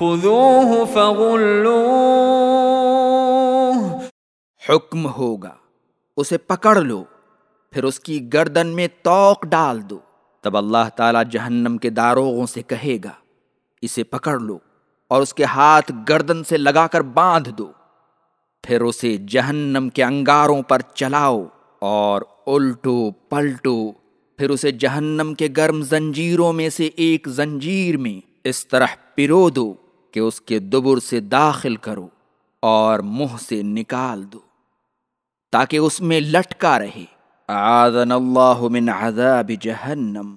خذوه فغلوه. حکم ہوگا، اسے پکڑ لو، پھر اس کی گردن میں توق ڈال دو۔ تب اللہ تعالی جہنم کے داروغوں سے کہے گا، اسے پکڑ لو اور اس کے ہاتھ گردن سے لگا کر باندھ دو۔ پھر اسے جہنم کے انگاروں پر چلاؤ اور الٹو پلٹو، پھر اسے جہنم کے گرم زنجیروں میں سے ایک زنجیر میں اس طرح پرو دو۔ کہ اس کے دبر سے داخل کرو اور منہ سے نکال دو تاکہ اس میں لٹکا رہے۔ آذن اللہ من عذاب جہنم۔